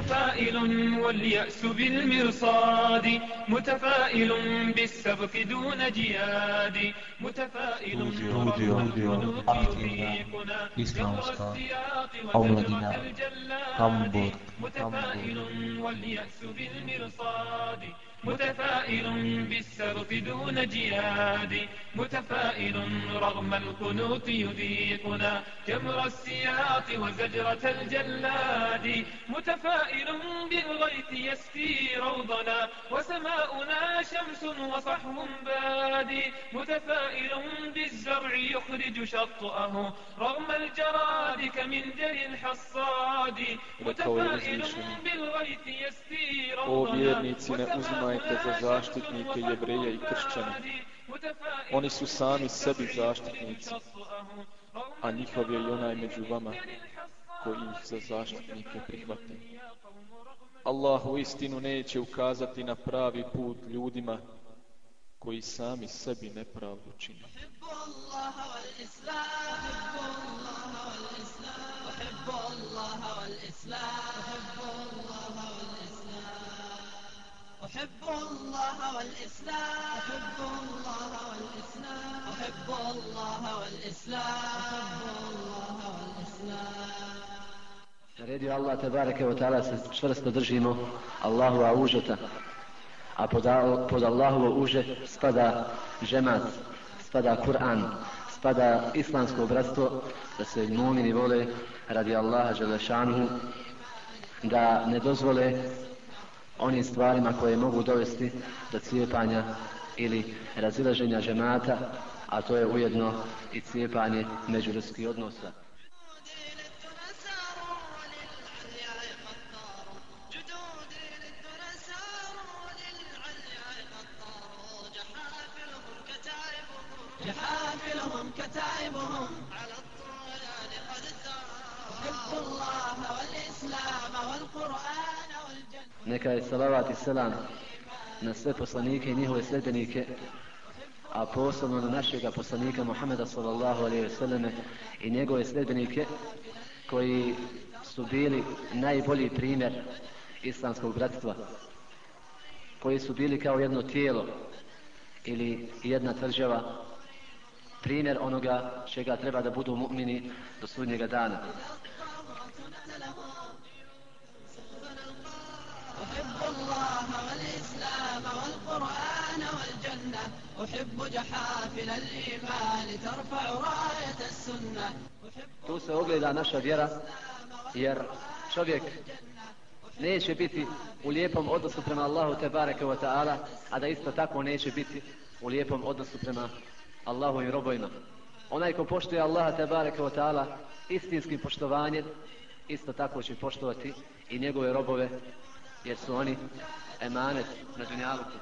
متفائل واليأس بالمرصاد متفائل بالسبق دون جياد متفائل متفائل واليأس بالمرصاد. متفائل بالسرف دون جياد متفائل رغم القنوط يذيقنا جمر السياط وزجرة الجلاد متفائل بالغيث يسقي روضنا وسماؤنا شمس وصحو بادي متفائل بالزرع يخرج شطأه رغم الجراد كمنجر الحصاد متفائل بالغيث يسقي روضنا وسماؤنا uzimajte za zaštitnike jevreja i kršćana. Oni su sami sebi zaštitnici, a njihov je i onaj među vama koji ih za zaštitnike prihvate. Allah u istinu neće ukazati na pravi put ljudima koji sami sebi nepravdu čine. أحب الله أحب الله والإسلام أحب الله والإسلام أحب الله والإسلام أحب الله والإسلام Naredio Allah tebareke wa ta'ala se čvrsto držimo Allahu a užeta. A pod, pod Allahovo uže spada žemat, spada Kur'an, spada islamsko bratstvo, da se mumini vole radi Allaha želešanu, da ne dozvole onim stvarima koje mogu dovesti do cijepanja ili razilaženja žemata, a to je ujedno i cijepanje međuljudskih odnosa. جحافلهم كتائبهم على الطغيان قد ساروا حب الله والإسلام والقرآن Neka je salavat i selam na sve poslanike i njihove sledbenike, a posebno na našeg poslanika Muhammeda sallallahu alaihi ve selleme i njegove sledbenike koji su bili najbolji primjer islamskog bratstva koji su bili kao jedno tijelo ili jedna tvrđava primjer onoga čega treba da budu mu'mini do sudnjega dana. أحب جحافل الإيمان ترفع راية السنة Tu se ogleda naša vjera, jer čovjek neće biti u lijepom odnosu prema Allahu te bareke wa ta'ala, a da isto tako neće biti u lijepom odnosu prema Allahu i robojima. Onaj ko poštuje Allaha te bareke wa ta'ala istinskim poštovanjem, isto tako će poštovati i njegove robove jer su oni emanet na dunjaluku.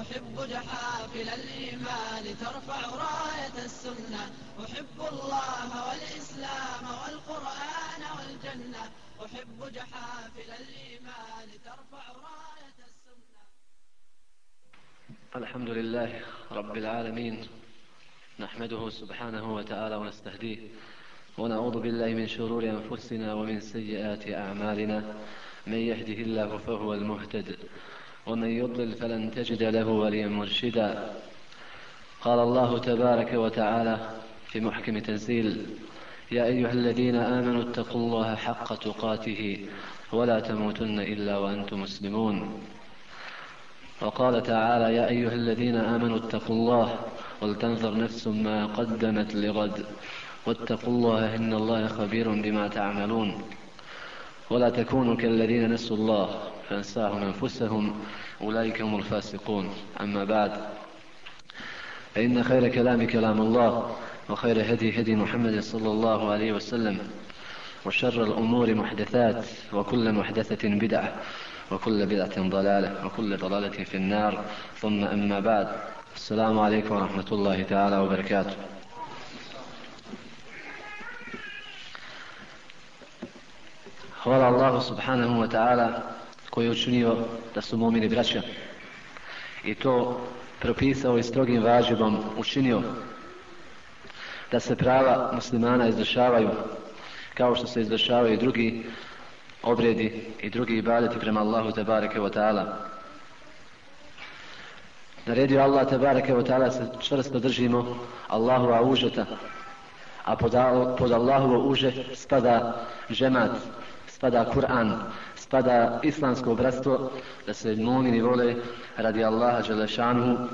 أحب جحافل الإيمان ترفع راية السنة. أحب الله والإسلام والقرآن والجنة. أحب جحافل الإيمان ترفع راية السنة. الحمد لله رب العالمين. نحمده سبحانه وتعالى ونستهديه. ونعوذ بالله من شرور أنفسنا ومن سيئات أعمالنا. من يهده الله فهو المهتد. ومن يضلل فلن تجد له وليا مرشدا. قال الله تبارك وتعالى في محكم تنزيل يا أيها الذين آمنوا اتقوا الله حق تقاته ولا تموتن إلا وأنتم مسلمون. وقال تعالى يا أيها الذين آمنوا اتقوا الله ولتنظر نفس ما قدمت لغد. واتقوا الله إن الله خبير بما تعملون ولا تكونوا كالذين نسوا الله فانساهم أنفسهم أولئك هم الفاسقون. أما بعد فإن خير كلام كلام الله وخير هدي هدي محمد صلى الله عليه وسلم وشر الأمور محدثات وكل محدثة بدعة وكل بدعة ضلالة وكل ضلالة في النار. ثم أما بعد السلام عليكم ورحمة الله تعالى وبركاته. Hvala Allahu subhanahu wa ta'ala koji je učinio da su momini braća i to propisao i strogim važibom učinio da se prava muslimana izvršavaju kao što se izvršavaju i drugi obredi i drugi ibadeti prema Allahu te bareke ve taala. Naredio Allah te bareke ve taala se čvrsto držimo Allahu užeta. A pod, pod Allahovo uže spada džemat, spada Kur'an, spada islamsko bratstvo da se mu'mini vole radi Allaha Đelešanu,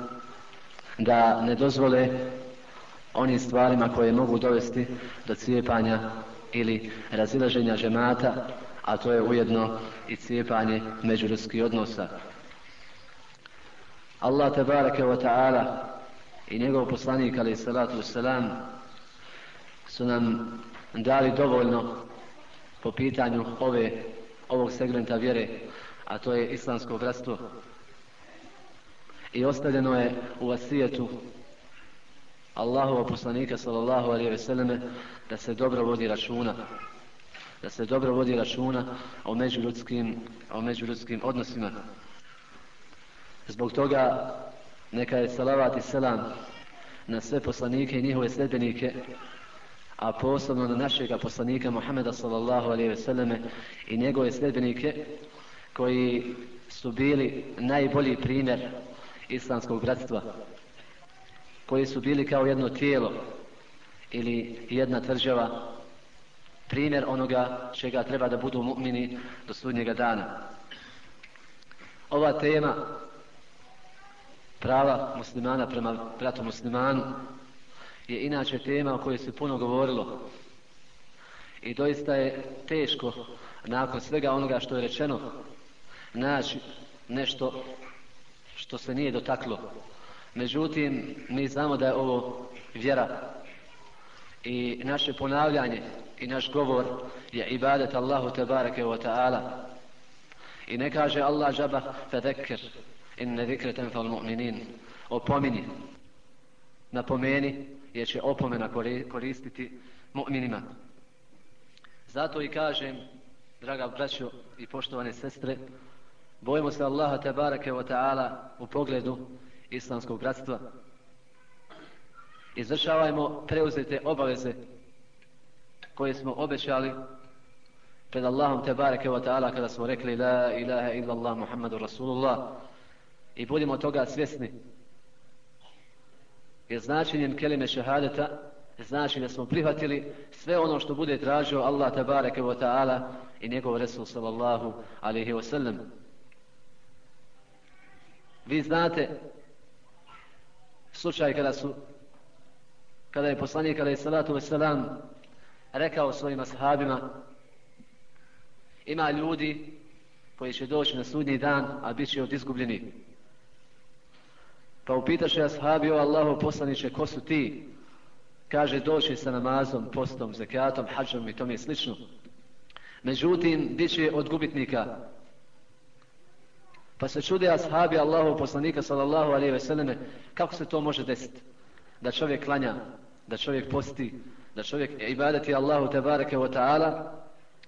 da ne dozvole onim stvarima koje mogu dovesti do cijepanja ili razilaženja žemata, a to je ujedno i cijepanje međuljudskih odnosa. Allah tebareke wa ta'ala i njegov poslanik ali salatu wasalam su nam dali dovoljno po pitanju ove, ovog segmenta vjere, a to je islamsko bratstvo. I ostavljeno je u vasijetu Allahova poslanika sallallahu alaihi ve selleme da se dobro vodi računa da se dobro vodi računa o međuljudskim o međuljudskim odnosima zbog toga neka je salavat i selam na sve poslanike i njihove sledbenike a posebno na našeg poslanika Muhameda sallallahu alaihi ve selleme i njegove sledbenike koji su bili najbolji primjer islamskog bratstva koji su bili kao jedno tijelo ili jedna tvrđava primjer onoga čega treba da budu mu'mini do sudnjega dana. Ova tema prava muslimana prema bratu muslimanu je inače tema o kojoj se puno govorilo. I doista je teško nakon svega onoga što je rečeno naći nešto što se nije dotaklo. Međutim, mi znamo da je ovo vjera. I naše ponavljanje i naš govor je ibadet Allahu tebareke wa ta'ala. I ne kaže Allah žaba fedekir in ne zikreten mu'minin. Opomini napomeni jer će opomena koristiti mu'minima zato i kažem draga braćo i poštovane sestre bojimo se Allaha tebareke wa ta'ala u pogledu islamskog bratstva. Izvršavajmo preuzete obaveze koje smo obećali pred Allahom tabarake wa ta'ala kada smo rekli la ilaha illallah Muhammadu Rasulullah i budimo toga svjesni jer značenjem kelime šehadeta znači da smo prihvatili sve ono što bude tražio Allah tabareke wa ta'ala i njegov Resul sallallahu alaihi wa sallam. Vi znate slučaj kada su kada je poslanik alaihi salatu wasalam rekao svojim ashabima ima ljudi koji će doći na sudnji dan a bit će od izgubljeni pa upitaše ashabi o Allahu poslaniće ko su ti kaže doći sa namazom, postom, zekatom, hađom i tom je slično međutim bit će od gubitnika Pa se čude ashabi Allahu poslanika sallallahu alaihi ve selleme kako se to može desiti? Da čovjek klanja, da čovjek posti, da čovjek ibadati Allahu tebareke wa ta'ala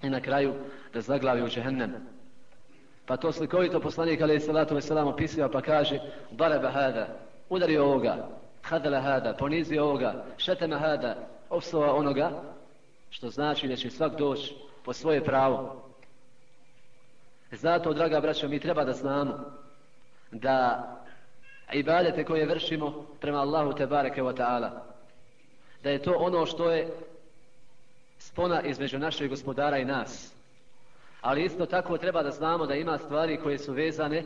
i na kraju da zaglavi u džehennem. Pa to slikovito poslanik alaihi salatu ve selam opisiva pa kaže Dareba hada, udari ovoga, hadala hada, ponizi ovoga, šetema hada, opsova onoga, što znači da će svak doći po svoje pravo, Zato, draga braćo, mi treba da znamo da ibadete koje vršimo prema Allahu te bareke wa ta'ala, da je to ono što je spona između našeg gospodara i nas. Ali isto tako treba da znamo da ima stvari koje su vezane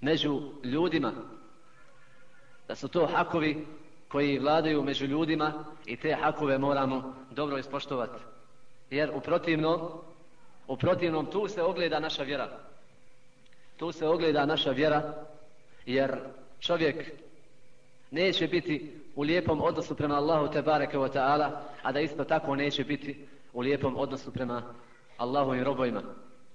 među ljudima. Da su to hakovi koji vladaju među ljudima i te hakove moramo dobro ispoštovati. Jer u protivnom U protivnom, tu se ogleda naša vjera. Tu se ogleda naša vjera, jer čovjek neće biti u lijepom odnosu prema Allahu te bareke wa ta'ala, a da isto tako neće biti u lijepom odnosu prema Allahu i robojima.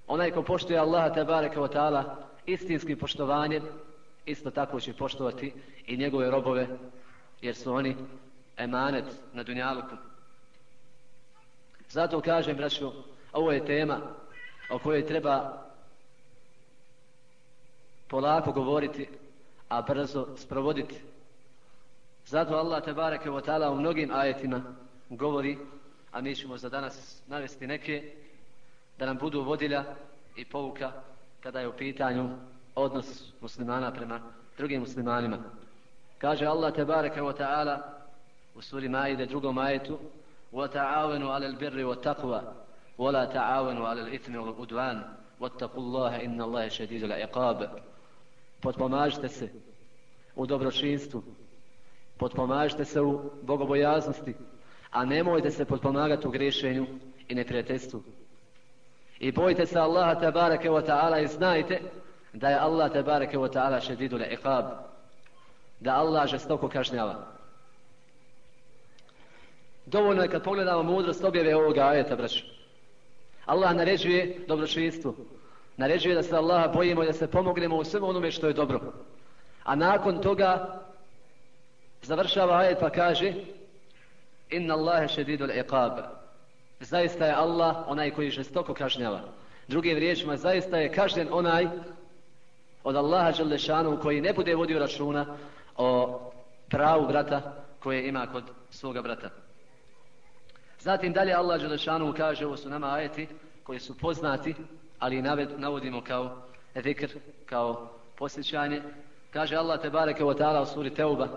Onaj ko poštuje Allaha tabareka wa ta'ala istinskim poštovanjem, isto tako će poštovati i njegove robove, jer su oni emanet na dunjaluku. Zato kažem, braću, Ovo je tema o kojoj treba polako govoriti, a brzo sprovoditi. Zato Allah te wa ta'ala u mnogim ajetima govori, a mi ćemo za danas navesti neke, da nam budu vodilja i pouka kada je u pitanju odnos muslimana prema drugim muslimanima. Kaže Allah tebareke wa ta'ala u suri Maide drugom ajetu وَتَعَاوَنُوا عَلَى الْبِرِّ وَتَقْوَى وَلَا تَعَاوَنُوا عَلَى الْإِثْمِ وَالْعُدْوَانِ وَاتَّقُوا اللَّهَ إِنَّ اللَّهَ شَدِيدُ الْعِقَابِ Potpomažite se u dobročinstvu, potpomažite se u bogobojaznosti, a nemojte se potpomagati u grešenju i neprijateljstvu. I bojite se Allaha tabaraka wa ta'ala i znajte da je Allah tabaraka wa ta'ala šedidu le iqab, da Allah žestoko kažnjava. Dovoljno je kad pogledamo mudrost objave ovoga ajeta, braću. Allah naređuje dobročinstvo. Naređuje da se Allaha bojimo i da se pomognemo u svemu onome što je dobro. A nakon toga završava ajet pa kaže Inna Allahe šedidu iqab. Zaista je Allah onaj koji žestoko kažnjava. Drugim riječima, zaista je kažnjen onaj od Allaha Đelešanu koji ne bude vodio računa o pravu brata koje ima kod svoga brata. Zatim dalje Allah Đelešanu kaže, ovo su nama ajeti koji su poznati, ali navodimo kao zikr, kao posjećanje. Kaže Allah Tebareke wa ta'ala u suri Teuba,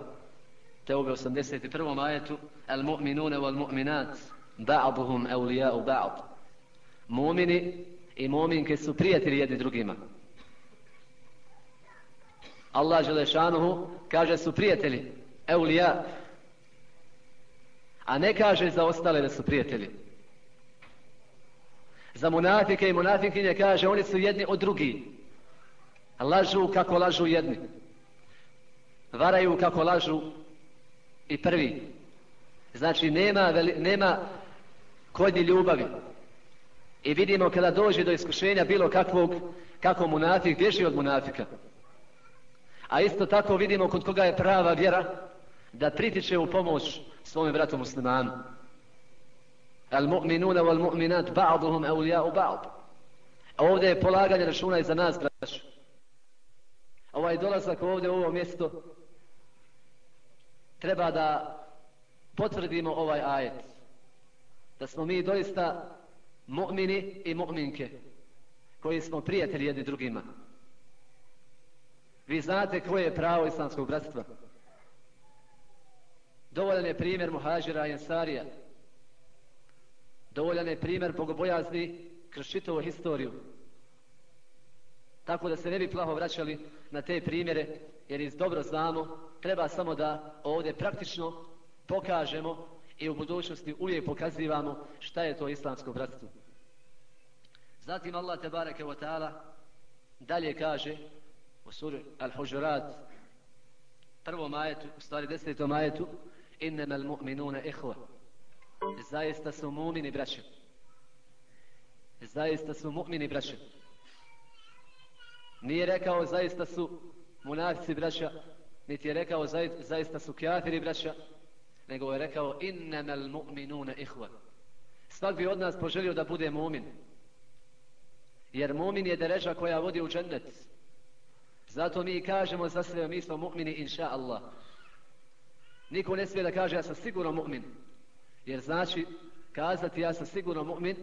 Teuba 81. ajetu Al mu'minune wal mu'minat Ba'aduhum awliya'u ba'd. Mu'mini i mu'minke su prijatelji jedni drugima. Allah Želešanuhu kaže su prijatelji Eulija A ne kaže za ostale da su prijatelji. Za munafike i munafikinje kaže oni su jedni od drugi Lažu kako lažu jedni. Varaju kako lažu i prvi. Znači nema, veli, nema kod ljubavi. I vidimo kada dođe do iskušenja bilo kakvog, kako munafik bježi od munafika. A isto tako vidimo kod koga je prava vjera da pritiče u pomoć svome bratu muslimanu. Al mu'minuna wal mu'minat ba'duhum awliya'u ba'd. Ovdje je polaganje računa i za nas, braću. Ovaj dolazak ovdje u ovo mjesto treba da potvrdimo ovaj ajet. Da smo mi doista mu'mini i mu'minke koji smo prijatelji jedni drugima. Vi znate koje je pravo islamskog bratstva. Dovoljan je primjer muhađira i ensarija. Dovoljan je primjer bogobojazni kroz čitavu historiju. Tako da se ne bi plaho vraćali na te primjere, jer iz dobro znamo treba samo da ovdje praktično pokažemo i u budućnosti uvijek pokazivamo šta je to islamsko bratstvo. Zatim Allah te bareke wa ta'ala dalje kaže u suri Al-Hujurat prvom ajetu, u stvari desetom ajetu innama al-mu'minuna ihwa zaista su mu'mini braće. Zaista su mu'mini braće. Nije rekao zaista su munafici braća niti je rekao zaista su kafiri braća, nego je rekao innamal mu'minuna ihwa. Svak bi od nas poželio da bude mu'min. Jer mu'min je dereža koja vodi u džennet. Zato mi kažemo za sve, mi smo mu'mini inša Allah. Niko ne smije da kaže ja sam sigurno mu'min. Jer znači kazati ja sam sigurno mu'min,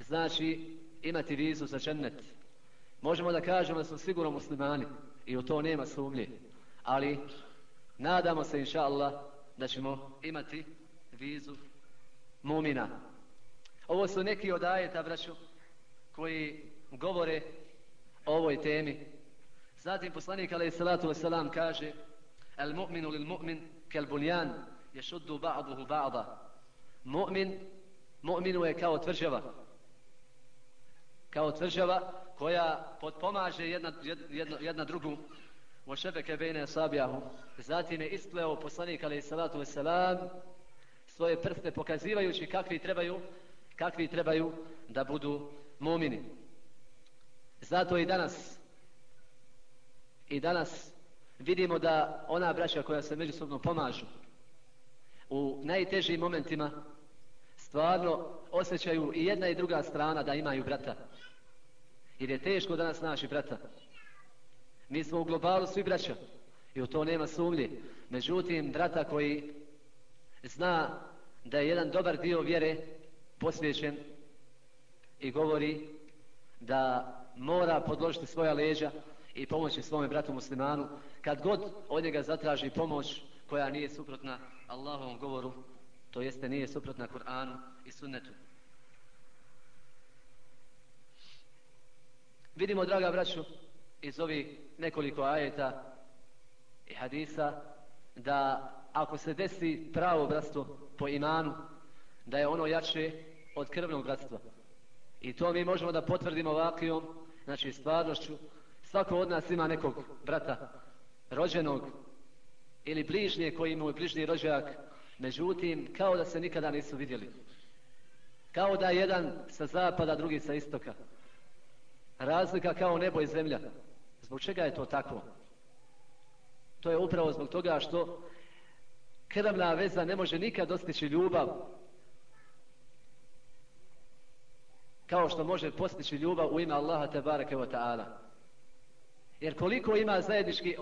znači imati vizu za džennet. Možemo da kažemo da smo sigurno muslimani i u to nema sumnje ali nadamo se inša Allah da ćemo imati vizu mumina. Ovo su neki od ajeta, braću, koji govore o ovoj temi. Zatim poslanik alaih salatu wasalam kaže El mu'minu lil mu'min kel bunjan je šuddu ba'duhu ba'da. Mu'min, mu'minu je kao tvrđava. Kao tvrđava koja potpomaže jedna, jedna, jedna drugu Mošefeke bejne sabijahu. Zatim je ispleo poslanik alaih salatu wasalam svoje prste pokazivajući kakvi trebaju kakvi trebaju da budu mumini. Zato i danas i danas vidimo da ona braća koja se međusobno pomažu u najtežim momentima stvarno osjećaju i jedna i druga strana da imaju brata. Jer je teško danas naši brata. Mi smo u globalu svi braća. I u to nema sumlje. Međutim, brata koji zna da je jedan dobar dio vjere posvećen i govori da mora podložiti svoja leđa i pomoći svome bratu muslimanu kad god od njega zatraži pomoć koja nije suprotna Allahovom govoru to jeste nije suprotna Kur'anu i sunnetu vidimo draga braću iz ovih nekoliko ajeta i hadisa da ako se desi pravo bratstvo po imanu da je ono jače od krvnog bratstva. I to mi možemo da potvrdimo vakijom, znači stvarnošću. Svako od nas ima nekog brata rođenog ili bližnje koji mu je bližnji rođak međutim kao da se nikada nisu vidjeli. Kao da jedan sa zapada drugi sa istoka. Razlika kao nebo i zemlja zbog čega je to tako to je upravo zbog toga što krvna veza ne može nikad dostići ljubav kao što može postići ljubav u ime Allaha te bareke ve taala. Jer koliko ima zajednički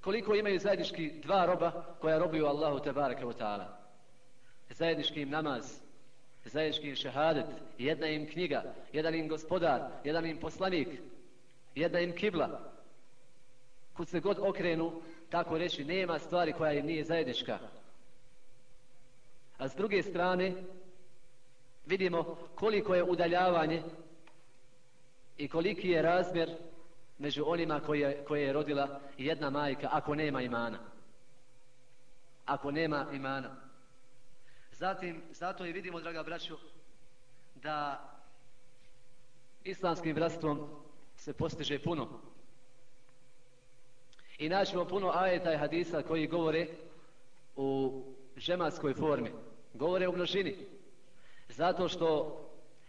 koliko imaju zajednički dva roba koja robuju Allahu te bareke ve taala. Zajednički im namaz, zajednički im šehadet, jedna im knjiga, jedan im gospodar, jedan im poslanik, jedna im kibla. Kud se god okrenu, tako reći, nema stvari koja im nije zajednička. A s druge strane, vidimo koliko je udaljavanje i koliki je razmjer među onima koje, koje je rodila jedna majka ako nema imana. Ako nema imana. Zatim, zato i vidimo, draga braćo, da islamskim bratstvom se postiže puno. I naćemo puno ajeta i hadisa koji govore u žematskoj formi. Govore u množini. Zato što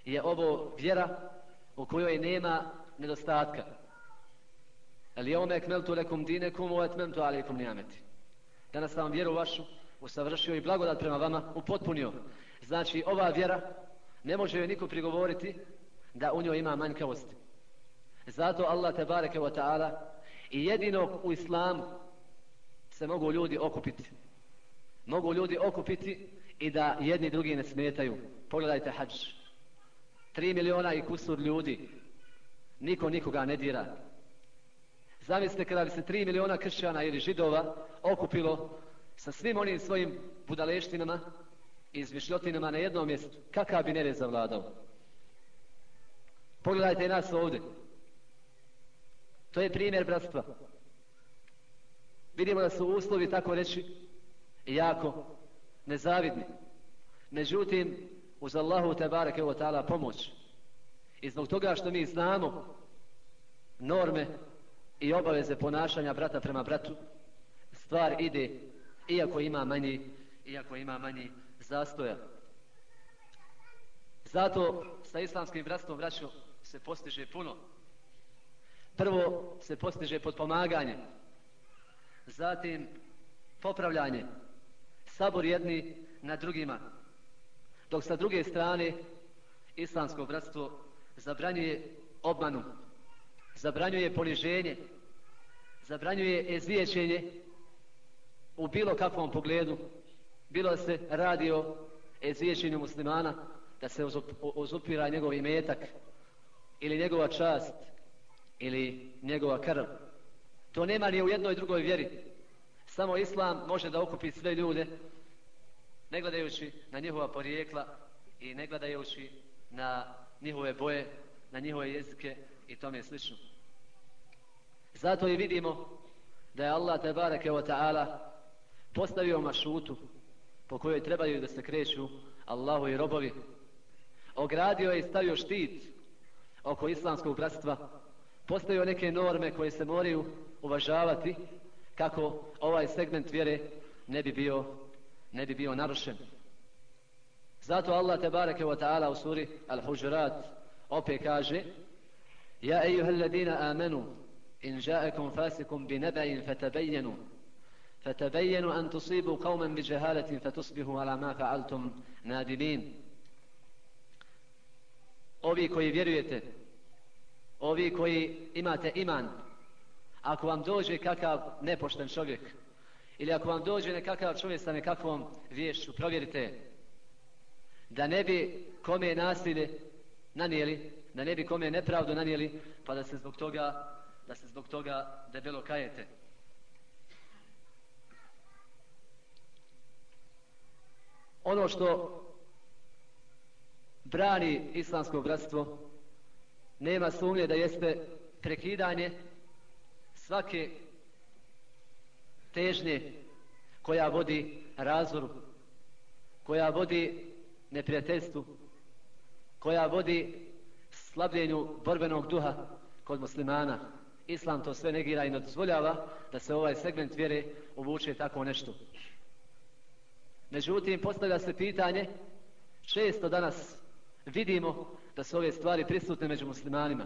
je ovo vjera u kojoj nema nedostatka. Ali je ome ekmeltu lekum dinekum u etmentu alikum nijameti. Danas sam vjeru vašu usavršio i blagodat prema vama upotpunio. Znači ova vjera ne može joj niko prigovoriti da u njoj ima manjkavosti. Zato Allah te bareke wa ta'ala i jedinog u islamu se mogu ljudi okupiti. Mogu ljudi okupiti i da jedni drugi ne smetaju. Pogledajte hađ. Tri miliona i kusur ljudi. Niko nikoga ne dira. Zamislite kada bi se tri miliona kršćana ili židova okupilo sa svim onim svojim budaleštinama i izmišljotinama na jednom mjestu. Kakav bi nered zavladao? Pogledajte nas ovdje. To je primjer bratstva. Vidimo da su uslovi tako reći jako nezavidni. Međutim, uz Allahu tebareke wa ta'ala pomoć. I zbog toga što mi znamo norme i obaveze ponašanja brata prema bratu, stvar ide iako ima manji, iako ima manji zastoja. Zato sa islamskim bratstvom braćo se postiže puno. Prvo se postiže potpomaganje. Zatim popravljanje. Sabor jedni na drugima. Dok sa druge strane islamsko bratstvo zabranjuje obmanu, zabranjuje poniženje, zabranjuje ezvijećenje u bilo kakvom pogledu, bilo se radi o ezvijećenju muslimana, da se uzupira njegov imetak ili njegova čast ili njegova krv. To nema ni u jednoj drugoj vjeri. Samo islam može da okupi sve ljude ne gledajući na njihova porijekla i ne gledajući na njihove boje, na njihove jezike i tome slično. Zato i vidimo da je Allah te bareke wa ta'ala postavio mašutu po kojoj trebaju da se kreću Allahu i robovi. Ogradio je i stavio štit oko islamskog bratstva. Postavio neke norme koje se moraju uvažavati kako ovaj segment vjere ne bi bio ne bi bio narušen. Zato Allah te bareke ta'ala u suri Al-Hujurat opet kaže Ja ejuhalladina amanu in ja'akum fasikum bi neba'in fatabayyanu fatabayyanu an tusibu qawman bi jahalatin fatusbihu ala ma fa'altum nadimin Ovi koji vjerujete ovi koji imate iman ako vam dođe kakav nepošten čovjek, ili ako vam dođe nekakav čovjek sa nekakvom vješću, provjerite da ne bi kome nasilje nanijeli, da ne bi kome nepravdu nanijeli, pa da se zbog toga, da se zbog toga debelo kajete. Ono što brani islamsko bratstvo nema sumnje da jeste prekidanje svake težnje koja vodi razvoru, koja vodi neprijateljstvu, koja vodi slabljenju borbenog duha kod muslimana. Islam to sve negira i ne dozvoljava da se ovaj segment vjere uvuče tako nešto. Međutim, postavlja se pitanje, često danas vidimo da su ove stvari prisutne među muslimanima.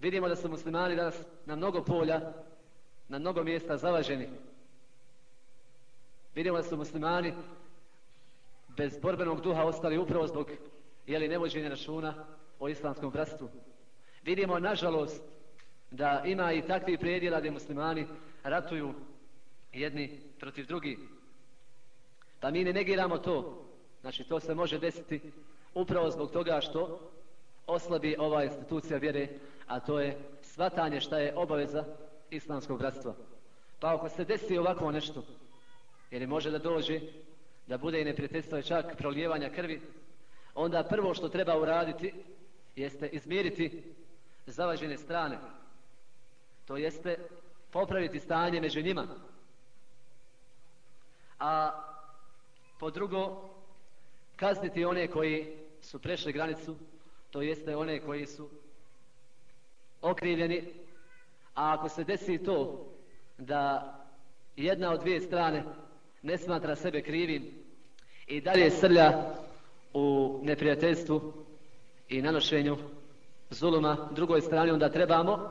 Vidimo da su muslimani danas na mnogo polja, na mnogo mjesta zavaženi. Vidimo da su muslimani bez borbenog duha ostali upravo zbog jeli, nevođenja računa o islamskom bratstvu. Vidimo, nažalost, da ima i takvi predjela gdje muslimani ratuju jedni protiv drugi. Pa mi ne negiramo to. Znači, to se može desiti upravo zbog toga što oslabi ova institucija vjere, a to je svatanje šta je obaveza islamskog bratstva. Pa ako se desi ovako nešto, jer može da dođe, da bude i neprijateljstvo čak prolijevanja krvi, onda prvo što treba uraditi jeste izmiriti zavažene strane. To jeste popraviti stanje među njima. A po drugo, kazniti one koji su prešli granicu, to jeste one koji su okrivljeni, a ako se desi to da jedna od dvije strane ne smatra sebe krivim i dalje srlja u neprijateljstvu i nanošenju zuluma drugoj strani, onda trebamo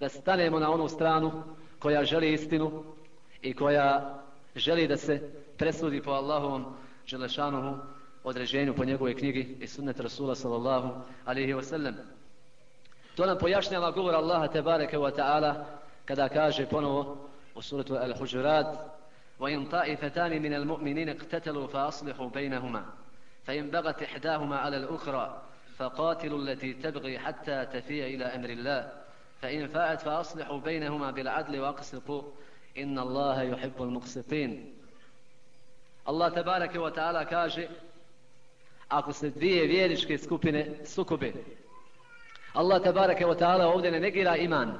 da stanemo na onu stranu koja želi istinu i koja želi da se presudi po Allahovom Želešanovu određenju po njegove knjigi i sunnet Rasula sallallahu alihi wasallam. To nam pojašnjava govor Allaha tebareke wa ta'ala kada kaže ponovo u suratu Al-Hujurat وَإِنْ طَائِفَتَانِ مِنَ الْمُؤْمِنِينَ اقْتَتَلُوا فَأَصْلِحُوا بَيْنَهُمَا فإن بغت إحداهما على الأخرى فقاتلوا التي تبغي حتى تفيء إلى أمر الله فإن فاءت فأصلحوا بينهما بالعدل وأقسطوا إن الله يحب المقسطين الله تبارك وتعالى كاجي ako se dvije vjeriške skupine sukobe. Allah tabaraka wa ta'ala ovdje ne negira iman.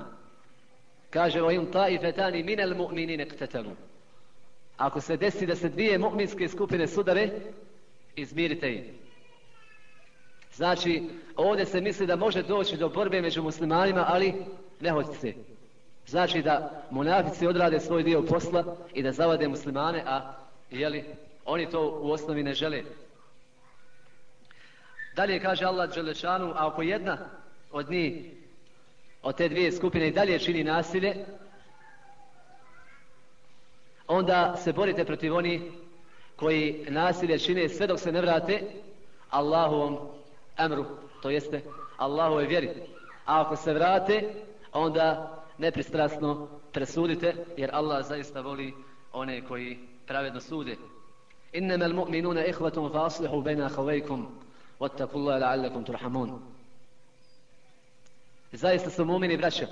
Kaže o im مِنَ الْمُؤْمِنِينَ mu'minine. Ako se desi da se dvije mu'minske skupine sudare, izmirite ih. Znači, ovdje se misli da može doći do borbe među muslimanima, ali ne hoće se. Znači da munafici odrade svoj dio posla i da zavade muslimane, a jeli, oni to u osnovi ne žele. Dalje kaže Allah Đelešanu, a ako jedna od njih, od te dvije skupine i dalje čini nasilje, onda se borite protiv oni koji nasilje čine sve dok se ne vrate Allahovom emru, to jeste Allahove vjeri. A ako se vrate, onda nepristrasno presudite, jer Allah zaista voli one koji pravedno sude. Innama al-mu'minuna ikhwatun fa aslihu bayna akhawaykum wattaqullaha la'allakum turhamun. Zaista su mu'mini braća.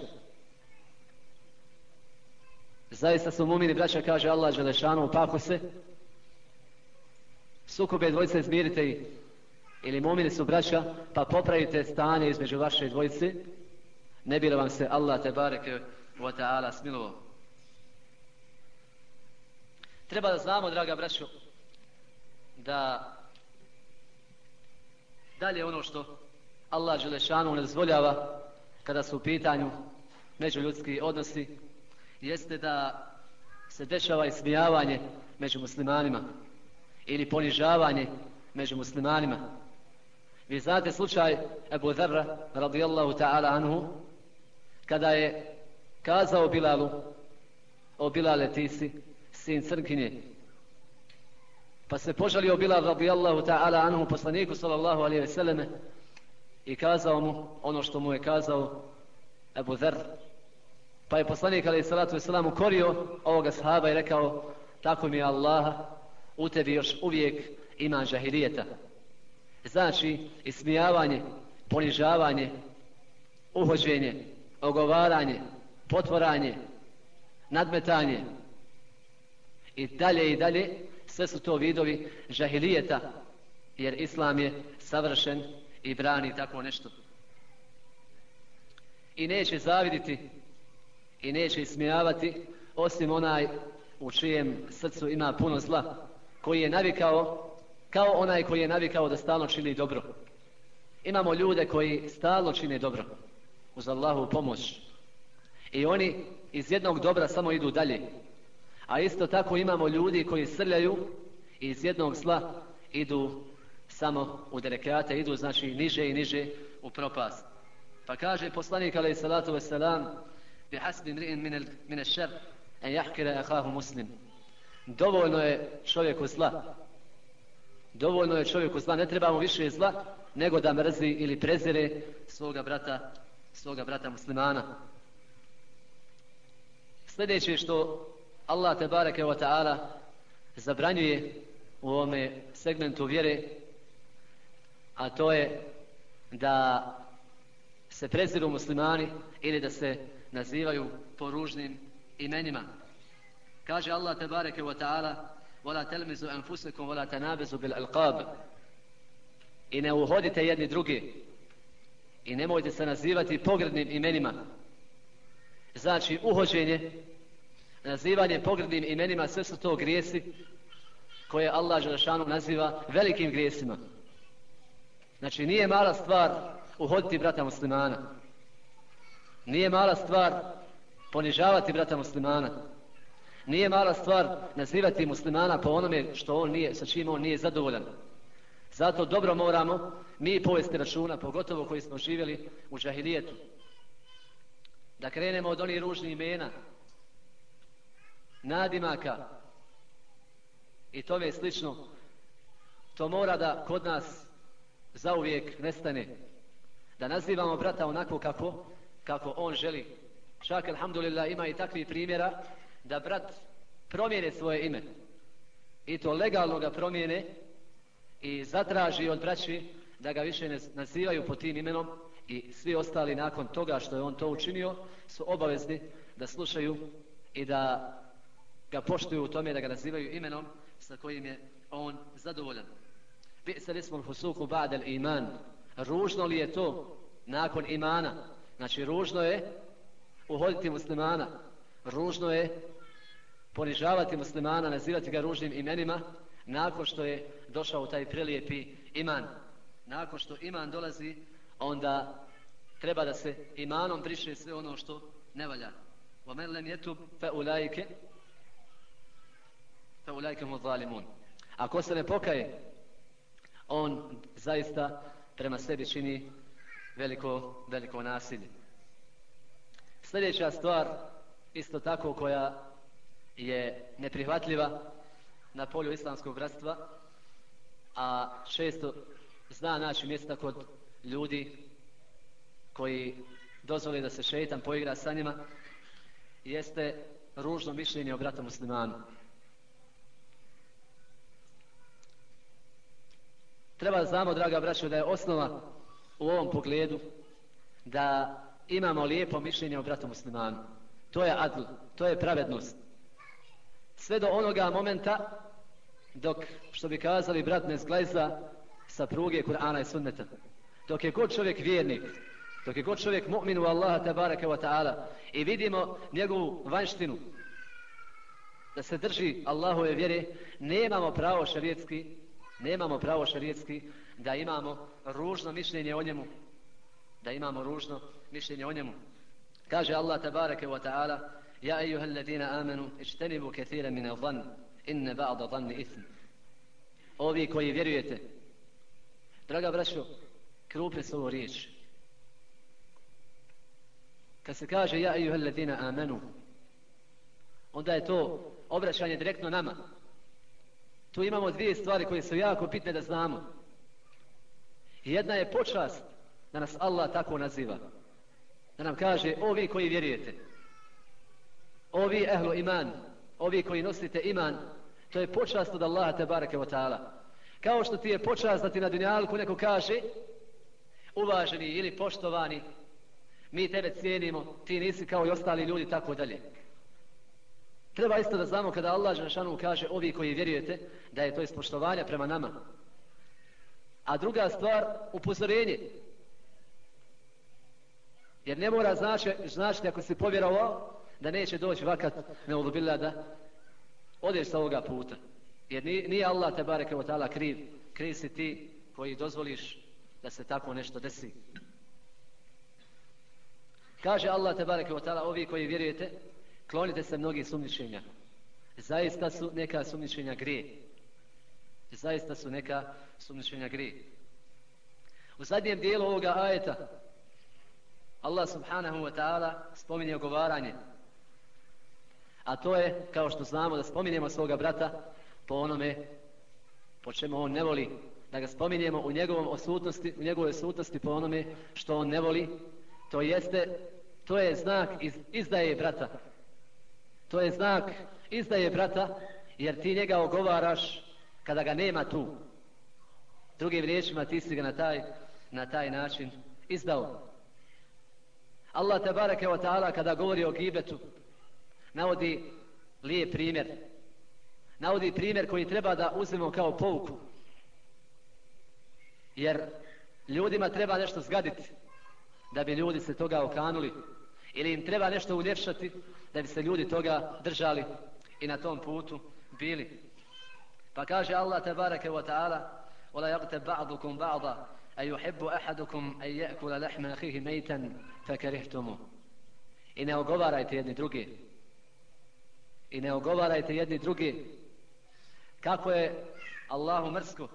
Zaista su mu'mini braća, kaže Allah dželešanu, pa ako se sukobe dvojice izmirite i ili mumini su braća, pa popravite stanje između vaše dvojice, ne bi vam se Allah te bareke wa ta'ala smilovo. Treba da znamo, draga braćo, da dalje ono što Allah Želešanu ne dozvoljava kada su u pitanju međuljudski odnosi, jeste da se dešava ismijavanje među muslimanima ili ponižavanje među muslimanima. Vi znate slučaj Ebu Dharra radijallahu ta'ala anhu kada je kazao Bilalu o Bilale ti si sin crnkinje pa se požalio Bilal radijallahu ta'ala anhu poslaniku sallallahu alaihi ve selleme i kazao mu ono što mu je kazao Ebu Zer. Pa je poslanik alaihi salatu wasalam ukorio ovoga sahaba i rekao tako mi je Allaha, u tebi još uvijek ima žahirijeta. Znači, ismijavanje, ponižavanje, uhođenje, ogovaranje, potvoranje, nadmetanje i dalje i dalje, sve su to vidovi žahilijeta, jer Islam je savršen i brani tako nešto. I neće zaviditi i neće ismijavati osim onaj u čijem srcu ima puno zla, koji je navikao kao onaj koji je navikao da stalno čini dobro. Imamo ljude koji stalno čine dobro uz Allahu pomoć. I oni iz jednog dobra samo idu dalje. A isto tako imamo ljudi koji srljaju i iz jednog zla idu samo u derekate, idu znači niže i niže u propast. Pa kaže poslanik alaih salatu wasalam bi hasbi mri'in min, min šer en jahkira ahahu muslim. Dovoljno je čovjeku zla. Dovoljno je čovjeku zla. Ne trebamo više zla nego da mrzi ili prezire svoga brata, svoga brata muslimana. Sljedeće što Allah te bareke ve ta'ala zabranjuje u ovome segmentu vjere a to je da se preziru muslimani ili da se nazivaju poružnim imenima. Kaže Allah te bareke ta'ala wala talmizu anfusakum wala tanabizu bil alqab. I ne uhodite jedni drugi i nemojte se nazivati pogrdnim imenima. Znači uhođenje nazivanje pogrednim imenima, sve su to grijesi koje Allah Želešanu naziva velikim grijesima. Znači nije mala stvar uhoditi brata muslimana. Nije mala stvar ponižavati brata muslimana. Nije mala stvar nazivati muslimana po onome što on nije, sa čim on nije zadovoljan. Zato dobro moramo mi povesti računa, pogotovo koji smo živjeli u džahilijetu. Da krenemo od onih ružnih imena, nadimaka i tome slično. To mora da kod nas zauvijek nestane. Da nazivamo brata onako kako, kako on želi. Čak, alhamdulillah, ima i takvi primjera da brat promijene svoje ime. I to legalno ga promijene i zatraži od braći da ga više ne nazivaju po tim imenom i svi ostali nakon toga što je on to učinio su obavezni da slušaju i da ga poštuju u tome da ga nazivaju imenom sa kojim je on zadovoljan. Bi'sa lismul fusuku ba'dal iman. Ružno li je to nakon imana? Znači ružno je uhoditi muslimana. Ružno je ponižavati muslimana, nazivati ga ružnim imenima nakon što je došao u taj prelijepi iman. Nakon što iman dolazi, onda treba da se imanom briše sve ono što ne valja. وَمَنْ لَمْ يَتُبْ Ako se ne pokaje, on zaista prema sebi čini veliko, veliko nasilje. Sljedeća stvar, isto tako koja je neprihvatljiva na polju islamskog vratstva, a često zna naći mjesta kod ljudi koji dozvoli da se šeitan poigra sa njima, jeste ružno mišljenje o bratu muslimanu. Treba znamo, draga braćo, da je osnova u ovom pogledu da imamo lijepo mišljenje o bratu muslimanu. To je adl, to je pravednost. Sve do onoga momenta dok, što bi kazali, brat ne zglajza sa pruge Kur'ana i sunneta. Dok je god čovjek vjernik, dok je god čovjek mu'min u Allaha tabaraka wa ta'ala i vidimo njegovu vanštinu da se drži Allahove vjere, nemamo pravo šarijetski nemamo pravo šarijetski da imamo ružno mišljenje o njemu. Da imamo ružno mišljenje o njemu. Kaže Allah tabaraka wa ta'ala ja ejuha alladina amanu ištenibu kathira min al-dhan inne ba'da zanni ithm ovi koji vjerujete draga braćo krupe su ovo riječ kad se kaže ja ejuha alladina amanu onda je to obraćanje direktno nama. Tu imamo dvije stvari koje su jako bitne da znamo. Jedna je počast da nas Allah tako naziva. Da nam kaže, ovi koji vjerujete, ovi ehlo iman, ovi koji nosite iman, to je počast od Allaha te barake wa ta'ala. Kao što ti je počast da ti na dunjalku neko kaže, uvaženi ili poštovani, mi tebe cijenimo, ti nisi kao i ostali ljudi, tako dalje. Treba isto da znamo kada Allah Žešanu kaže ovi koji vjerujete, da je to ispoštovanje prema nama. A druga stvar, upozorenje. Jer ne mora znači, znači ako si povjerovao, da neće doći vakat neulubila da odeš sa ovoga puta. Jer nije Allah te bareke o ta'ala kriv. Kriv si ti koji dozvoliš da se tako nešto desi. Kaže Allah te bareke o ta'ala, ovi koji vjerujete, klonite se mnogih sumničenja. Zaista su neka sumničenja grije. Zaista su neka sumničenja grije. U zadnjem dijelu ovoga ajeta Allah subhanahu wa ta'ala spominje ogovaranje A to je, kao što znamo, da spominjemo svoga brata po onome po čemu on ne voli. Da ga spominjemo u njegovom osutnosti, u njegovoj osutnosti po onome što on ne voli. To jeste, to je znak iz, izdaje brata. To je znak izdaje brata, jer ti njega ogovaraš kada ga nema tu. Drugim riječima ti si ga na taj, na taj način izdao. Allah te barake wa ta'ala kada govori o gibetu, navodi lijep primjer. Navodi primjer koji treba da uzmemo kao pouku. Jer ljudima treba nešto zgaditi da bi ljudi se toga okanuli. Ili im treba nešto uljepšati da bi se ljudi toga držali i na tom putu bili. Pa kaže Allah tabaraka wa ta'ala ولا يغتب بعضكم بعضا أيحب أحدكم أن يأكل لحم أخيه ميتا فكرهتموه I ne ogovarajte jedni drugi i ne ogovarajte jedni drugi kako je Allahu mrsko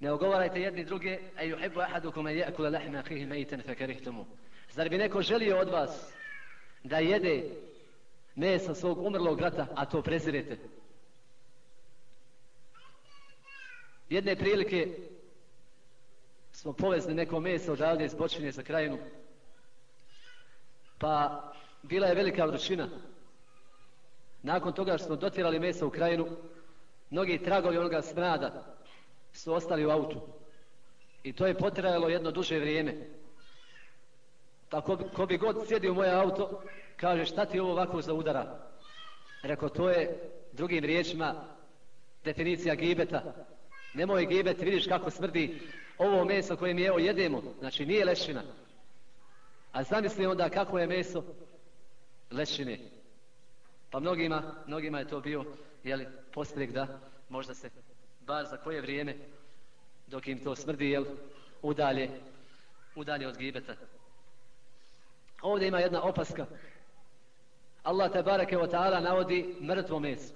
ne ogovarajte jedni drugi a yuhibbu ahadukum an ya'kula lahma akhihi maytan fakarihtumu zar bi neko želio od vas da jede meso svog umrlog brata a to prezirete jedne prilike smo povezli neko meso odavde iz počinje za krajinu pa bila je velika vrućina. Nakon toga što smo dotjerali meso u krajinu, mnogi tragovi onoga smrada su ostali u autu. I to je potrajalo jedno duže vrijeme. Pa ko, ko bi god sjedio u moje auto, kaže šta ti ovo ovako za udara? Rekao, to je drugim riječima definicija gibeta. Nemoj gibet, vidiš kako smrdi ovo meso koje mi evo jedemo. Znači nije lešina. A zamisli onda kako je meso lešine. Pa mnogima, mnogima je to bio jeli, postrek da možda se bar za koje vrijeme dok im to smrdi jel, udalje, udalje od gibeta. Ovdje ima jedna opaska. Allah te barake o ta'ala navodi mrtvo meso.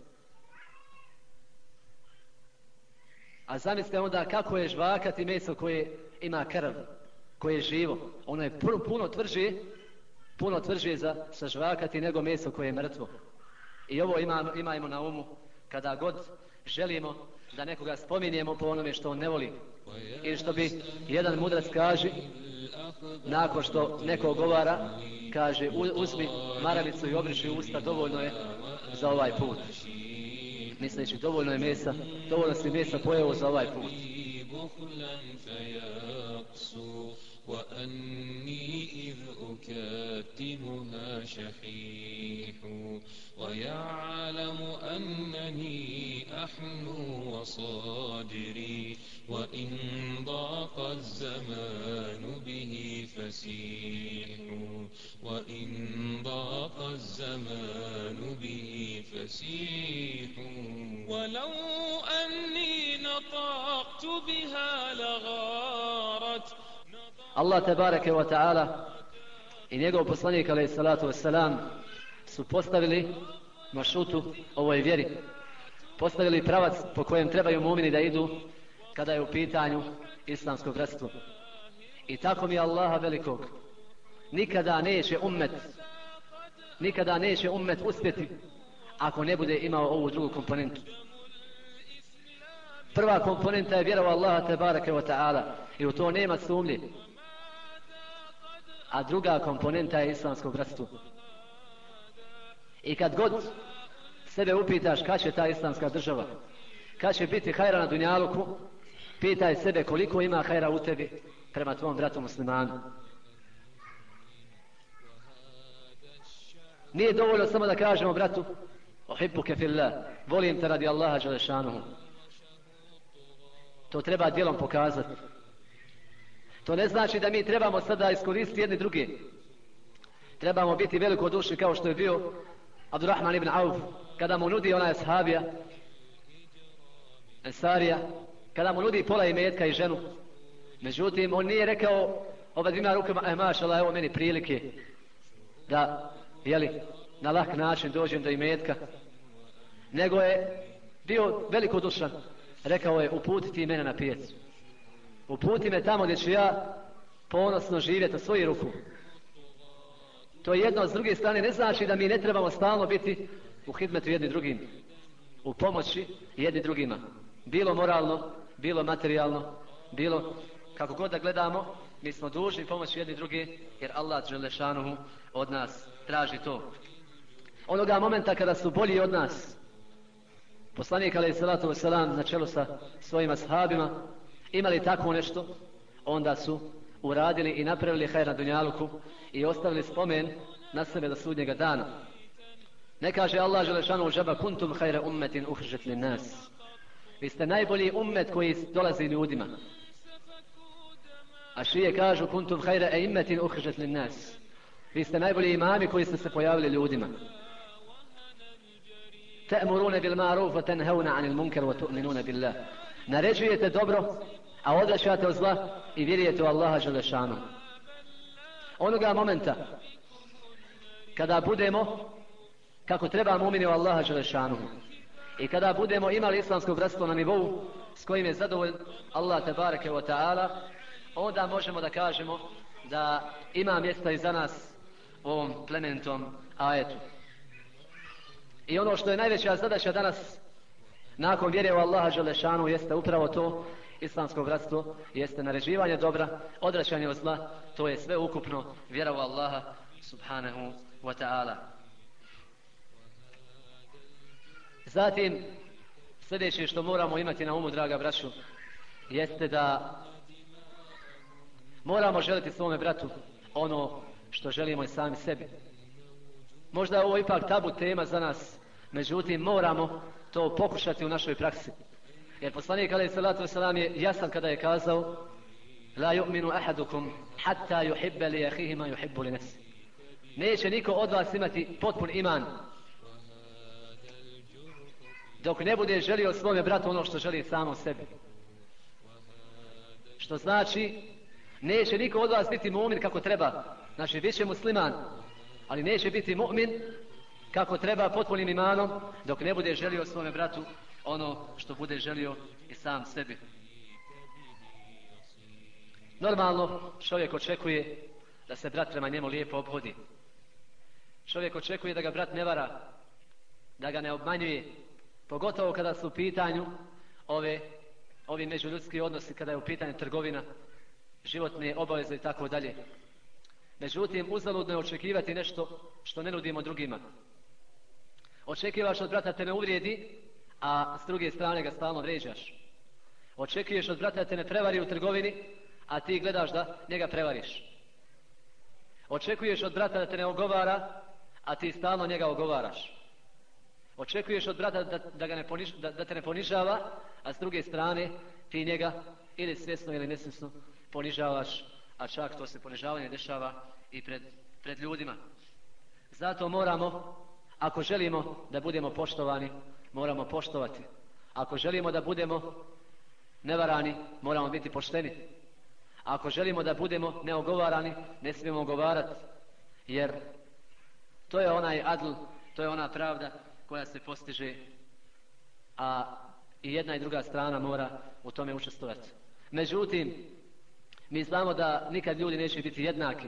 A zamislite onda kako je žvakati meso koje ima krv koje je živo, ono je puno, puno tvrže, puno tvrže za sažvakati nego meso koje je mrtvo. I ovo ima, imajmo na umu kada god želimo da nekoga spominjemo po onome što on ne voli. Ili što bi jedan mudrac kaže, nakon što neko govara, kaže uzmi maramicu i obriši usta, dovoljno je za ovaj put. Misleći, dovoljno je mesa, dovoljno si mesa pojeo za ovaj put. وأني إذ أكاتمها شحيح ويعلم أنني أحنو وصادري وإن ضاق الزمان به فسيح وإن ضاق الزمان به فسيح. ولو أني نطقت بها لغارت. te bareke wa ta'ala i poslanik alaih salatu wasalam su postavili maršutu ovoj vjeri. Postavili pravac po kojem trebaju mumini da idu kada je u pitanju islamsko bratstvo. I tako mi Allaha velikog nikada neće ummet nikada neće ummet uspjeti ako ne bude imao ovu drugu komponentu. Prva komponenta je vjera u Allaha te barake wa ta'ala i u to nema sumlje. A druga komponenta je islamsko bratstvo. I kad god sebe upitaš kada će ta islamska država, kada će biti hajra na Dunjaluku, pitaj sebe koliko ima hajra u tebi prema tvom bratu muslimanu. Nije dovoljno samo da kažemo bratu, ohibbuke fillah, volim te radi Allaha Đalešanuhu. To treba dijelom pokazati. To ne znači da mi trebamo sada iskoristiti jedni drugi. Trebamo biti veliko duši kao što je bio Abdurrahman ibn Auf kada mu nudi ona sahabija Ensarija kada mu nudi pola imetka i ženu. Međutim on nije rekao ova dvima rukama e mašala evo meni prilike da jeli, na lak način dođem do imetka. Nego je bio veliko dušan. Rekao je uputi ti mene na pijecu uputi me tamo gdje ću ja ponosno živjeti u svoju ruku to je jedno s druge strane ne znači da mi ne trebamo stalno biti u hidmetu jedni drugim u pomoći jedni drugima. Bilo moralno, bilo materijalno bilo kako god da gledamo mi smo dužni pomoći jedni drugi jer Allah Đelešanuhu od nas traži to. Onoga momenta kada su bolji od nas poslanik alaih salatu wasalam na čelu sa svojim ashabima imali tako nešto onda su uradili i napravili hajr na Dunjaluku i ostavili spomen na sebe do sudnjega dana. Ne kaže Allah Želešanu žaba kuntum hajra ummetin uhržet li nas. Vi ste najbolji ummet koji dolazi ljudima. A šije kažu kuntum hajra e immetin uhržet li nas. Vi ste najbolji imami koji ste se pojavili ljudima. Ta'muruna bil ma'ruf wa tenhevna 'anil munkar wa tu'minuna billah. Naređujete dobro, a odvraćate od zla i vjerujete u Allaha Želešanu. Onoga momenta kada budemo kako treba mumini u Allaha Želešanu i kada budemo imali islamsko bratstvo na nivou s kojim je zadovoljan Allah Tebareke wa ta'ala onda možemo da kažemo da ima mjesta i za nas u ovom plementom ajetu. I ono što je najveća zadaća danas nakon vjere u Allaha Želešanu jeste upravo to islamsko bratstvo jeste nareživanje dobra, odraćanje od zla, to je sve ukupno vjera u Allaha subhanahu wa ta'ala. Zatim, sljedeće što moramo imati na umu, draga braću, jeste da moramo želiti svome bratu ono što želimo i sami sebi. Možda ovo ipak tabu tema za nas, međutim moramo to pokušati u našoj praksi. Jer poslanik alaih salatu wasalam je jasan kada je kazao La yu'minu ahadukum hatta yuhibba li ahihi ma yuhibbu li nafsi. Neće niko od vas imati potpun iman dok ne bude želio svome bratu ono što želi samo sebi. Što znači neće niko od vas biti mu'min kako treba. Znači bit će musliman, ali neće biti mu'min kako treba potpunim imanom dok ne bude želio svome bratu ono što bude želio i sam sebi. Normalno čovjek očekuje da se brat prema njemu lijepo obhodi. Čovjek očekuje da ga brat ne vara, da ga ne obmanjuje, pogotovo kada su u pitanju ove, ovi međuljudski odnosi, kada je u pitanju trgovina, životne obaveze i tako dalje. Međutim, uzaludno je očekivati nešto što ne nudimo drugima. Očekivaš od brata te ne uvrijedi, a s druge strane ga stalno vređaš. Očekuješ od brata da te ne prevari u trgovini, a ti gledaš da njega prevariš. Očekuješ od brata da te ne ogovara, a ti stalno njega ogovaraš. Očekuješ od brata da, da, ga ne poniž, da, da te ne ponižava, a s druge strane ti njega ili svjesno ili nesvjesno ponižavaš, a čak to se ponižavanje dešava i pred, pred ljudima. Zato moramo, ako želimo da budemo poštovani, moramo poštovati. Ako želimo da budemo nevarani, moramo biti pošteni. Ako želimo da budemo neogovarani, ne smijemo ogovarati. Jer to je onaj adl, to je ona pravda koja se postiže, a i jedna i druga strana mora u tome učestovati. Međutim, mi znamo da nikad ljudi neće biti jednaki,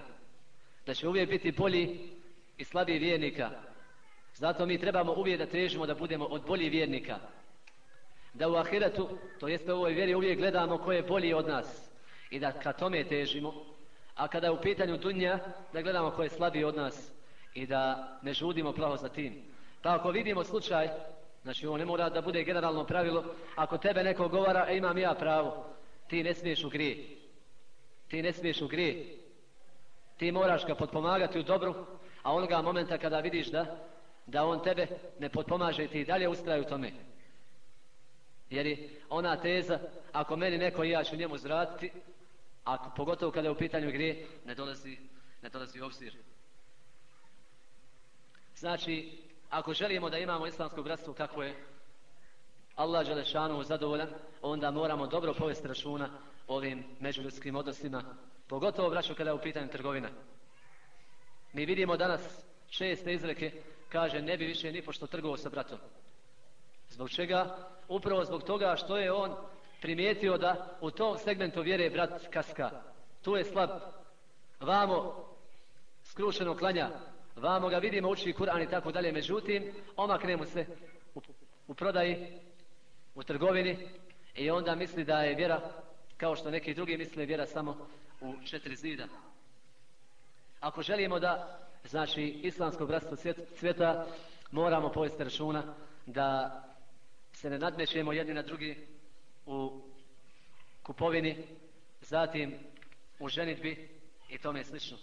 da će uvijek biti bolji i slabiji vjernika, Zato mi trebamo uvijek da težimo da budemo od boljih vjernika. da u ahiretu, to jeste u ovoj vjeri, uvijek gledamo ko je bolji od nas i da ka tome težimo, a kada je u pitanju dunja, da gledamo ko je slabiji od nas i da ne žudimo plaho za tim. Pa ako vidimo slučaj, znači ovo ne mora da bude generalno pravilo, ako tebe neko govara, e imam ja pravo, ti ne smiješ u grije. Ti ne smiješ u grije. Ti moraš ga potpomagati u dobru, a onoga momenta kada vidiš da, da on tebe ne potpomaže ti dalje ustraju tome. Jer je ona teza, ako meni neko i ja ću njemu zratiti, a pogotovo kada je u pitanju grije, ne dolazi, ne dolazi u obzir. Znači, ako želimo da imamo islamsko bratstvo kako je Allah Đelešanu zadovoljan, onda moramo dobro povesti računa ovim međuljudskim odnosima, pogotovo braću kada je u pitanju trgovina. Mi vidimo danas česte izreke, kaže ne bi više ni pošto trgovao sa bratom. Zbog čega? Upravo zbog toga što je on primijetio da u tom segmentu vjere brat kaska. Tu je slab. Vamo skrušeno klanja. Vamo ga vidimo uči Kur'an i tako dalje. Međutim, omakne mu se u, u prodaji, u trgovini i onda misli da je vjera kao što neki drugi misle vjera samo u četiri zida. Ako želimo da znači islamsko bratstvo svijeta moramo povesti računa da se ne nadmećemo jedni na drugi u kupovini, zatim u ženitbi i tome slično.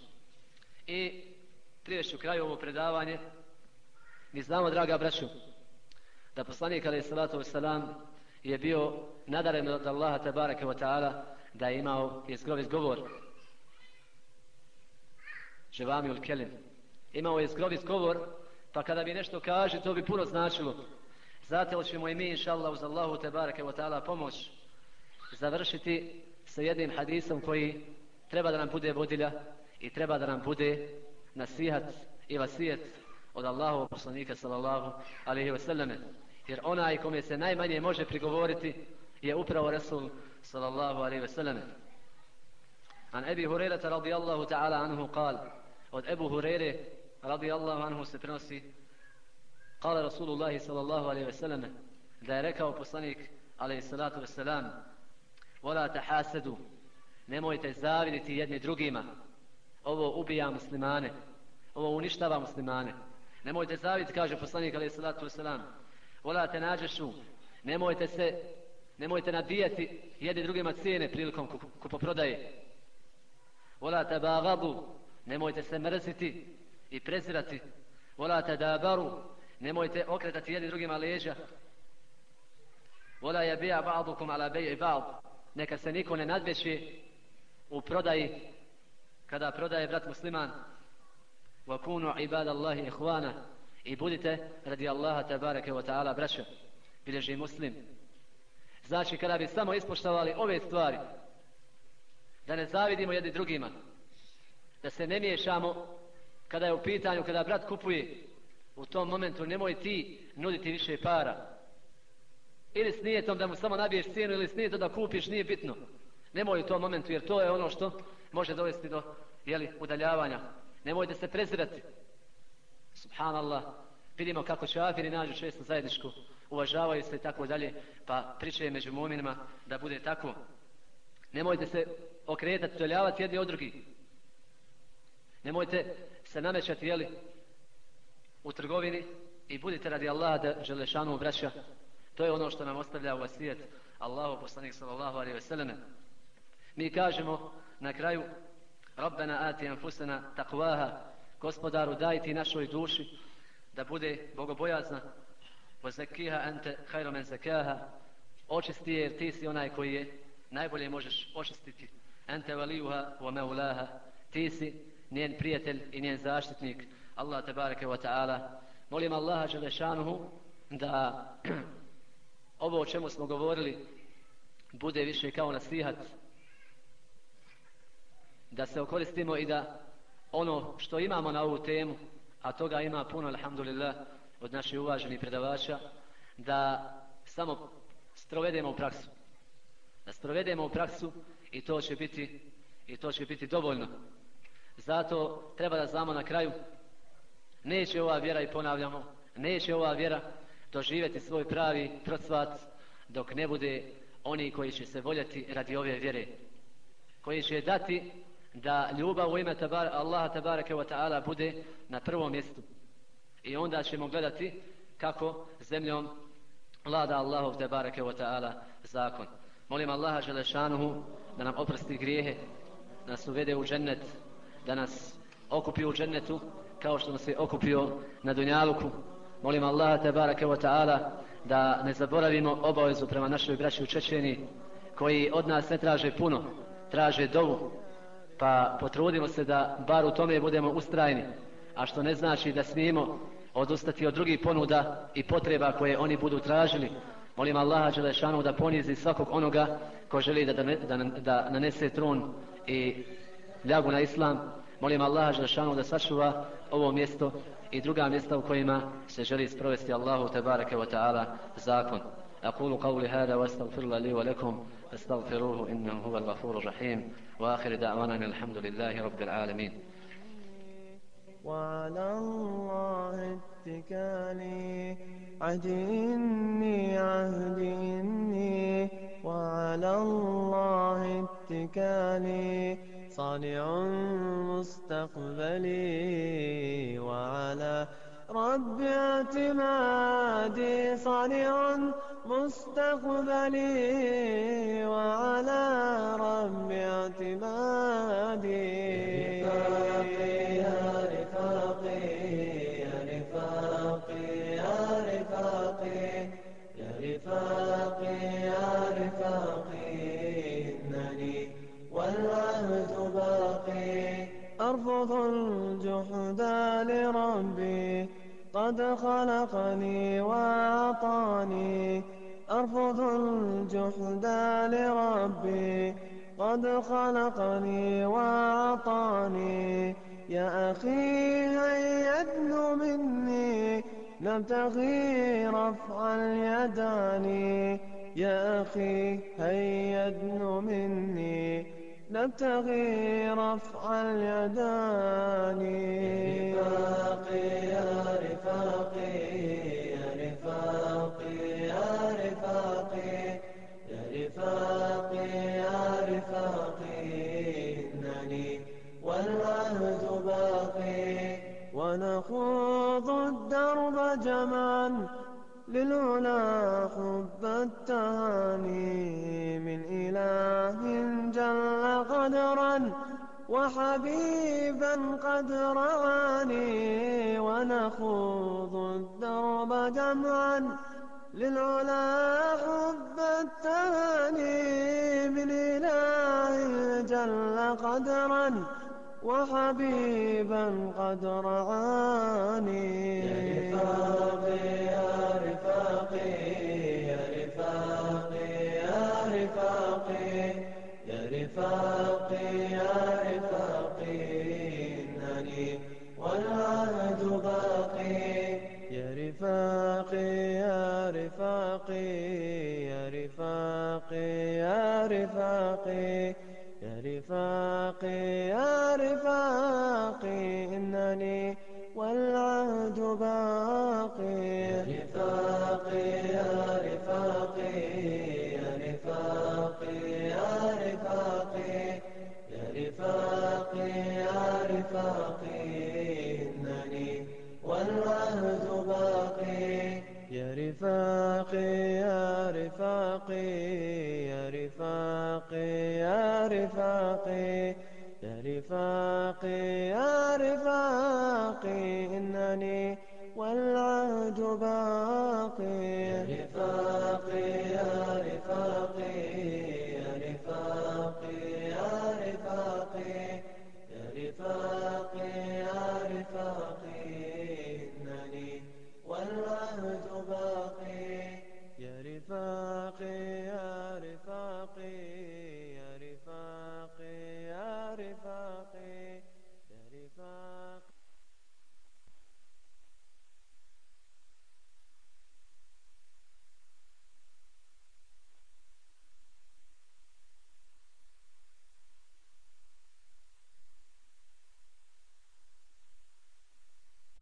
I privešću kraju ovo predavanje, mi znamo, draga braću, da poslanik alaih salatu wasalam je bio nadaren od Allaha tabaraka wa ta'ala da je imao izgrovit izgovor. Ževami ul kelim. Imao je skrovi skovor, pa kada bi nešto kaže, to bi puno značilo. Zato ćemo i mi, inša Allah, uz Allahu te barake wa ta'ala pomoć završiti sa jednim hadisom koji treba da nam bude vodilja i treba da nam bude nasihat i vasijet od Allahu poslanika sallallahu alaihi wa sallame. Jer onaj kome se najmanje može prigovoriti je upravo Rasul sallallahu alaihi wa sallame. An Ebi Hurerata radijallahu ta'ala anhu kal od Ebu Hurere radi Allahu anhu se prenosi Kale Rasulullahi sallallahu alaihi ve selleme da je rekao poslanik alaihi salatu ve selam Vola te hasedu nemojte zaviditi jedni drugima. Ovo ubija muslimane ovo uništava muslimane. Nemojte zaviditi kaže poslanik alaihi salatu ve selam Vola te nađešu nemojte se nemojte nabijati jedni drugima cijene prilikom kupoprodaje. Vola te bagadu nemojte se mrziti i prezirati. Vola te nemojte okretati jedni drugima leđa. Vola je bija ba'dukum ala beji ba'd. Neka se niko ne nadveći u prodaji kada prodaje brat musliman. Wa kunu ibadallahi ihwana i budite radi Allaha tabareke wa ta'ala braća bilježi muslim. Znači kada bi samo ispoštovali ove stvari da ne zavidimo jedni drugima da se ne miješamo kada je u pitanju kada brat kupuje u tom momentu nemoj ti nuditi više para. Ili s nijetom da mu samo nabiješ cijenu ili s nijetom da kupiš, nije bitno. Nemoj u tom momentu jer to je ono što može dovesti do jeli, udaljavanja. Nemojte se prezirati. Subhanallah. Vidimo kako će afiri nađu često zajedničku. Uvažavaju se i tako dalje. Pa pričaju među muminima da bude tako. Nemojte se okretati, udaljavati jedni od drugih. Nemojte se namećati, jeli, u trgovini i budite radi Allaha da želešanu vraća. To je ono što nam ostavlja u vasijet Allahu poslanik sallallahu alaihi ve selleme. Mi kažemo na kraju Rabbena ati anfusena taqwaha Gospodaru daj ti našoj duši da bude bogobojazna wa zakiha ante khayru men zekaha očisti jer ti si onaj koji je najbolje možeš očistiti ente valijuha wa meulaha ti si njen prijatelj i njen zaštitnik Allah tebareke wa ta'ala. Molim Allaha Želešanuhu da ovo o čemu smo govorili bude više kao nasihat da se okoristimo i da ono što imamo na ovu temu a toga ima puno alhamdulillah od naših uvaženih predavača da samo sprovedemo u praksu da sprovedemo u praksu i to će biti i to će biti dovoljno zato treba da znamo na kraju neće ova vjera i ponavljamo, neće ova vjera doživjeti svoj pravi procvat dok ne bude oni koji će se voljeti radi ove vjere koji će dati da ljubav u ime tabar, Allaha tabaraka wa ta'ala bude na prvom mjestu. I onda ćemo gledati kako zemljom vlada Allahov tabaraka wa ta'ala zakon. Molim Allaha želešanuhu da nam oprosti grijehe da nas uvede u džennet da nas okupi u džennetu kao što nas je okupio na Dunjaluku. Molim Allaha tabaraka wa ta'ala da ne zaboravimo obavezu prema našoj braći u Čečeni koji od nas ne traže puno traže dovu. Pa potrudimo se da bar u tome budemo ustrajni a što ne znači da smijemo odustati od drugih ponuda i potreba koje oni budu tražili. Molim Allaha Đelešanu da ponizi svakog onoga ko želi da, da, da, da nanese trun i ljagu na islam. Molim Allaha Đelešanu da sačuva ovo mjesto i druga mjesta u kojima se želi sprovesti Allahu Tebareke wa ta'ala zakon. أقول قولي هذا واستغفر الله لي ولكم فاستغفروه إنه هو الغفور الرحيم وآخر دعوانا الحمد لله رب العالمين وعلى الله اتكالي عهدي عهدي وعلى الله اتكالي صانع مستقبلي وعلى رب اعتمادي صانع مستقبلي وعلى رب اعتمادي يا رفاقي يا رفاقي يا رفاقي يا رفاقي يا رفاقي إنني أرفض الجحد لربي قد خلقني وأعطاني. أرفض الجحد لربي قد خلقني وأعطاني. يا أخي هيا ادن مني؟ نبتغي رفع اليدان. يا أخي هيا مني؟ نبتغي رفع اليدان. رفاقي يا رفاقي يا رفاقي يا رفاقي يا رفاقي يا رفاقي. إنني والعهد باقي ونخوض الدرب جمعا. للعلا حب التهاني من إله جل قدرا وحبيبا قد رعاني ونخوض الدرب جمعا للعلا حب التهاني من إله جل قدرا وحبيبا قد رعاني يا رفاقي يا رفاقي رفاقي إنني باقي. يا رفاقي يا رفاقي يا رفاقي يا رفاقي. يا رفاقي يا